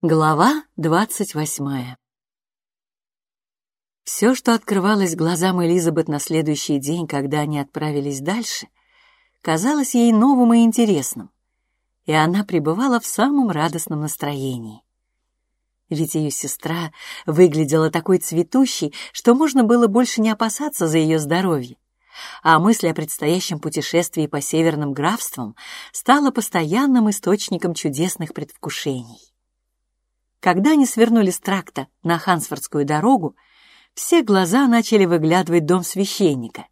Глава двадцать восьмая Все, что открывалось глазам Элизабет на следующий день, когда они отправились дальше, казалось ей новым и интересным, и она пребывала в самом радостном настроении. Ведь ее сестра выглядела такой цветущей, что можно было больше не опасаться за ее здоровье, а мысль о предстоящем путешествии по северным графствам стала постоянным источником чудесных предвкушений. Когда они свернули с тракта на Хансфордскую дорогу, все глаза начали выглядывать дом священника,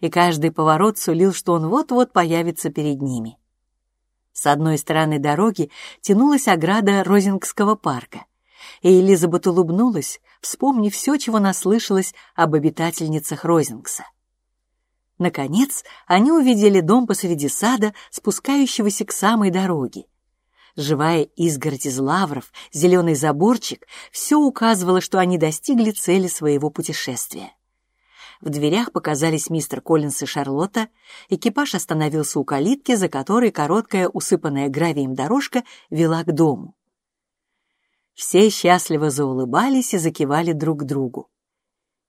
и каждый поворот сулил, что он вот-вот появится перед ними. С одной стороны дороги тянулась ограда Розингского парка, и Элизабет улыбнулась, вспомнив все, чего наслышалась об обитательницах Розингса. Наконец, они увидели дом посреди сада, спускающегося к самой дороге, Живая изгородь из лавров, зеленый заборчик — все указывало, что они достигли цели своего путешествия. В дверях показались мистер Коллинс и Шарлотта. Экипаж остановился у калитки, за которой короткая, усыпанная гравием дорожка вела к дому. Все счастливо заулыбались и закивали друг другу.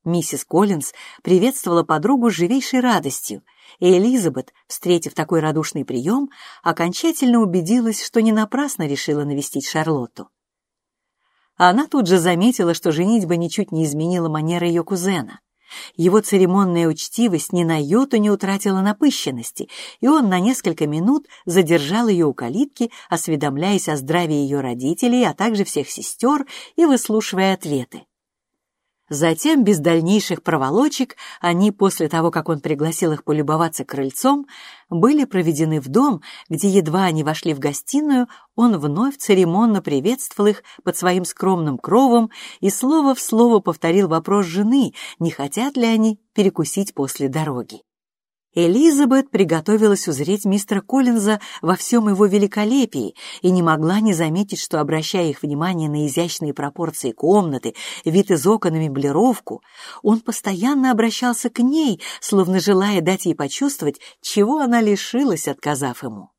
Миссис Коллинз приветствовала подругу с живейшей радостью, и Элизабет, встретив такой радушный прием, окончательно убедилась, что не напрасно решила навестить Шарлотту. Она тут же заметила, что женитьба ничуть не изменила манеры ее кузена. Его церемонная учтивость ни на йоту не утратила напыщенности, и он на несколько минут задержал ее у калитки, осведомляясь о здравии ее родителей, а также всех сестер и выслушивая ответы. Затем, без дальнейших проволочек, они, после того, как он пригласил их полюбоваться крыльцом, были проведены в дом, где едва они вошли в гостиную, он вновь церемонно приветствовал их под своим скромным кровом и слово в слово повторил вопрос жены, не хотят ли они перекусить после дороги. Элизабет приготовилась узреть мистера Коллинза во всем его великолепии и не могла не заметить, что, обращая их внимание на изящные пропорции комнаты, вид из окон и меблировку, он постоянно обращался к ней, словно желая дать ей почувствовать, чего она лишилась, отказав ему.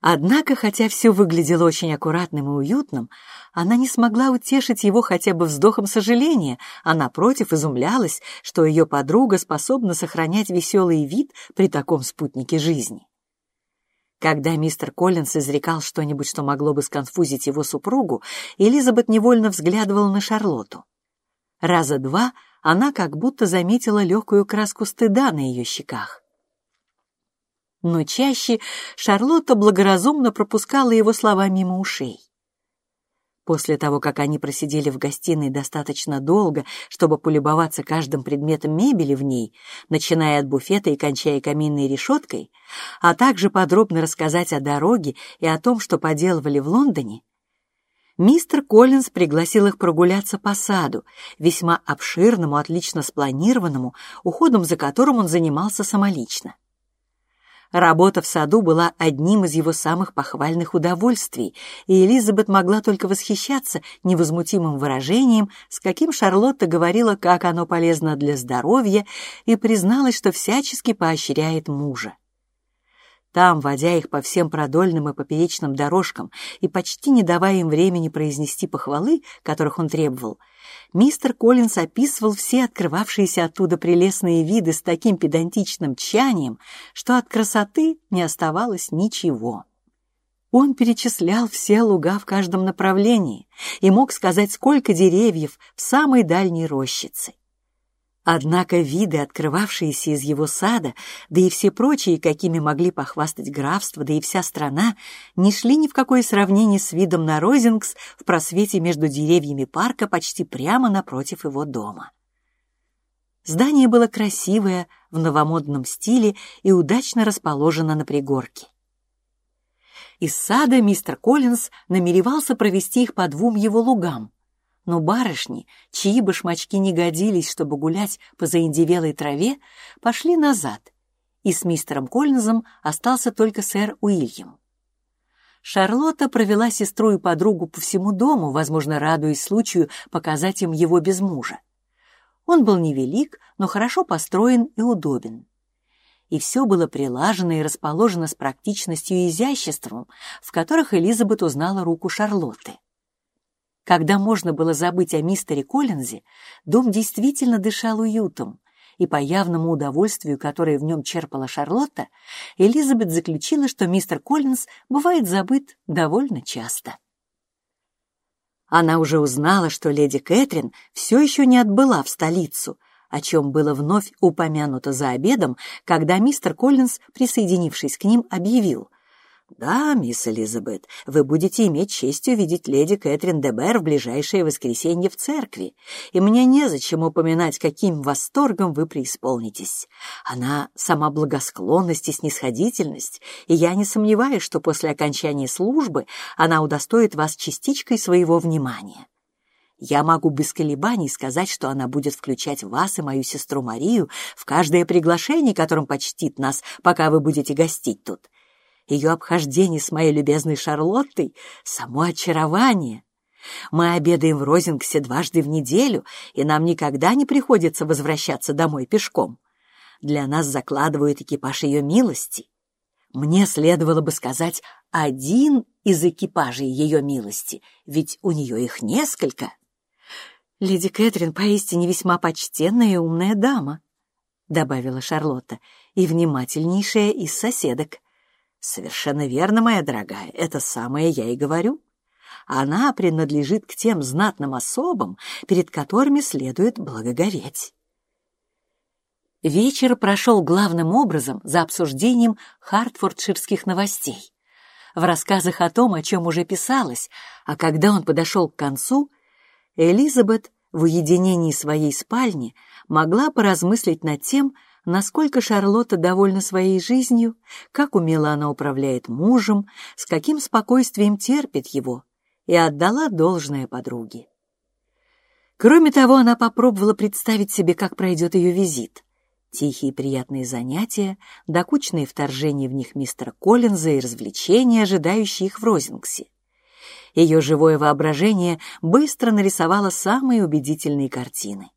Однако, хотя все выглядело очень аккуратным и уютным, она не смогла утешить его хотя бы вздохом сожаления, а напротив изумлялась, что ее подруга способна сохранять веселый вид при таком спутнике жизни. Когда мистер Коллинс изрекал что-нибудь, что могло бы сконфузить его супругу, Элизабет невольно взглядывала на Шарлотту. Раза два она как будто заметила легкую краску стыда на ее щеках но чаще Шарлотта благоразумно пропускала его слова мимо ушей. После того, как они просидели в гостиной достаточно долго, чтобы полюбоваться каждым предметом мебели в ней, начиная от буфета и кончая каминной решеткой, а также подробно рассказать о дороге и о том, что поделывали в Лондоне, мистер Коллинз пригласил их прогуляться по саду, весьма обширному, отлично спланированному, уходом за которым он занимался самолично. Работа в саду была одним из его самых похвальных удовольствий, и Элизабет могла только восхищаться невозмутимым выражением, с каким Шарлотта говорила, как оно полезно для здоровья, и призналась, что всячески поощряет мужа. Там, водя их по всем продольным и поперечным дорожкам и почти не давая им времени произнести похвалы, которых он требовал, мистер Коллинс описывал все открывавшиеся оттуда прелестные виды с таким педантичным тчанием, что от красоты не оставалось ничего. Он перечислял все луга в каждом направлении и мог сказать, сколько деревьев в самой дальней рощице. Однако виды, открывавшиеся из его сада, да и все прочие, какими могли похвастать графство, да и вся страна, не шли ни в какое сравнение с видом на Розингс в просвете между деревьями парка почти прямо напротив его дома. Здание было красивое, в новомодном стиле и удачно расположено на пригорке. Из сада мистер Коллинз намеревался провести их по двум его лугам — но барышни, чьи башмачки не годились, чтобы гулять по заиндевелой траве, пошли назад, и с мистером Коллинзом остался только сэр Уильям. Шарлотта провела сестру и подругу по всему дому, возможно, радуясь случаю показать им его без мужа. Он был невелик, но хорошо построен и удобен. И все было прилажено и расположено с практичностью и изяществом, в которых Элизабет узнала руку Шарлотты. Когда можно было забыть о мистере Коллинзе, дом действительно дышал уютом, и по явному удовольствию, которое в нем черпала Шарлотта, Элизабет заключила, что мистер Коллинз бывает забыт довольно часто. Она уже узнала, что леди Кэтрин все еще не отбыла в столицу, о чем было вновь упомянуто за обедом, когда мистер Коллинз, присоединившись к ним, объявил — «Да, мисс Элизабет, вы будете иметь честь увидеть леди Кэтрин Дебер в ближайшее воскресенье в церкви, и мне незачем упоминать, каким восторгом вы преисполнитесь. Она сама благосклонность и снисходительность, и я не сомневаюсь, что после окончания службы она удостоит вас частичкой своего внимания». Я могу без колебаний сказать, что она будет включать вас и мою сестру Марию в каждое приглашение, которым почтит нас, пока вы будете гостить тут ее обхождение с моей любезной Шарлоттой — само очарование. Мы обедаем в Розингсе дважды в неделю, и нам никогда не приходится возвращаться домой пешком. Для нас закладывают экипаж ее милости. Мне следовало бы сказать один из экипажей ее милости, ведь у нее их несколько. Леди Кэтрин поистине весьма почтенная и умная дама, — добавила Шарлотта, — и внимательнейшая из соседок. «Совершенно верно, моя дорогая, это самое я и говорю. Она принадлежит к тем знатным особам, перед которыми следует благоговеть». Вечер прошел главным образом за обсуждением хартфордширских новостей. В рассказах о том, о чем уже писалось, а когда он подошел к концу, Элизабет в уединении своей спальни могла поразмыслить над тем, насколько Шарлотта довольна своей жизнью, как умело она управляет мужем, с каким спокойствием терпит его, и отдала должное подруге. Кроме того, она попробовала представить себе, как пройдет ее визит. Тихие приятные занятия, докучные вторжения в них мистера Коллинза и развлечения, ожидающие их в Розингсе. Ее живое воображение быстро нарисовало самые убедительные картины.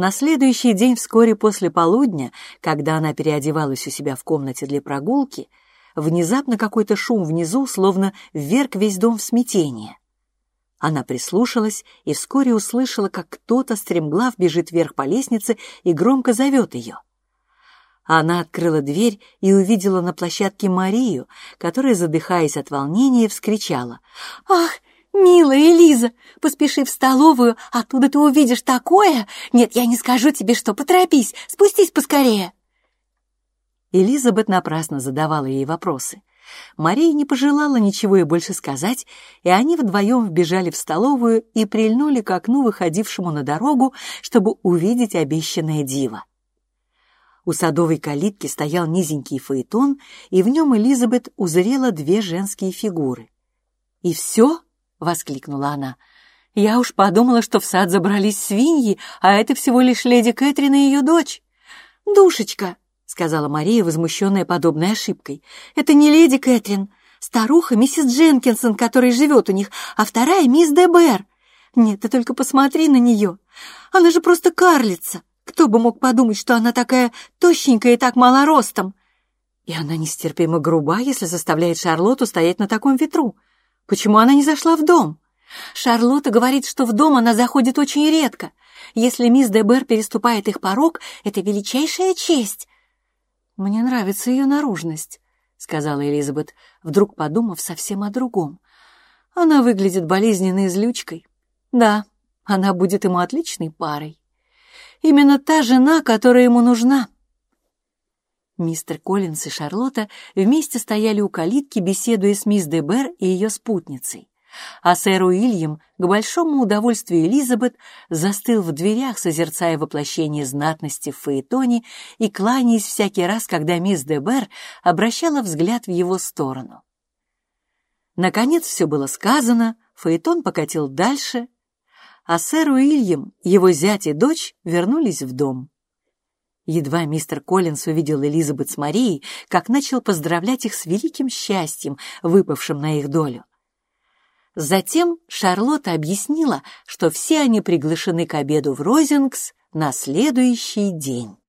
На следующий день, вскоре после полудня, когда она переодевалась у себя в комнате для прогулки, внезапно какой-то шум внизу словно вверг весь дом в смятение. Она прислушалась и вскоре услышала, как кто-то стремглав бежит вверх по лестнице и громко зовет ее. Она открыла дверь и увидела на площадке Марию, которая, задыхаясь от волнения, вскричала «Ах, «Милая Элиза, поспеши в столовую, оттуда ты увидишь такое! Нет, я не скажу тебе, что, поторопись, спустись поскорее!» Элизабет напрасно задавала ей вопросы. Мария не пожелала ничего и больше сказать, и они вдвоем вбежали в столовую и прильнули к окну, выходившему на дорогу, чтобы увидеть обещанное диво. У садовой калитки стоял низенький фаэтон, и в нем Элизабет узрела две женские фигуры. «И все?» — воскликнула она. «Я уж подумала, что в сад забрались свиньи, а это всего лишь леди Кэтрин и ее дочь». «Душечка», — сказала Мария, возмущенная подобной ошибкой, — «это не леди Кэтрин, старуха миссис Дженкинсон, которая живет у них, а вторая мисс Дебер. Нет, ты только посмотри на нее. Она же просто карлица. Кто бы мог подумать, что она такая тощенькая и так мало ростом? И она нестерпимо груба, если заставляет Шарлотту стоять на таком ветру. Почему она не зашла в дом? Шарлотта говорит, что в дом она заходит очень редко. Если мисс Дебер переступает их порог, это величайшая честь. Мне нравится ее наружность, сказала Элизабет, вдруг подумав совсем о другом. Она выглядит болезненной злючкой. Да, она будет ему отличной парой. Именно та жена, которая ему нужна. Мистер Коллинс и Шарлотта вместе стояли у калитки, беседуя с мисс Дебер и ее спутницей. А сэр Уильям, к большому удовольствию Элизабет, застыл в дверях, созерцая воплощение знатности в Фаэтоне и кланяясь всякий раз, когда мисс Дебер обращала взгляд в его сторону. Наконец все было сказано, Фаэтон покатил дальше, а сэр Уильям, его зять и дочь вернулись в дом. Едва мистер Коллинс увидел Элизабет с Марией, как начал поздравлять их с великим счастьем, выпавшим на их долю. Затем Шарлотта объяснила, что все они приглашены к обеду в Розингс на следующий день.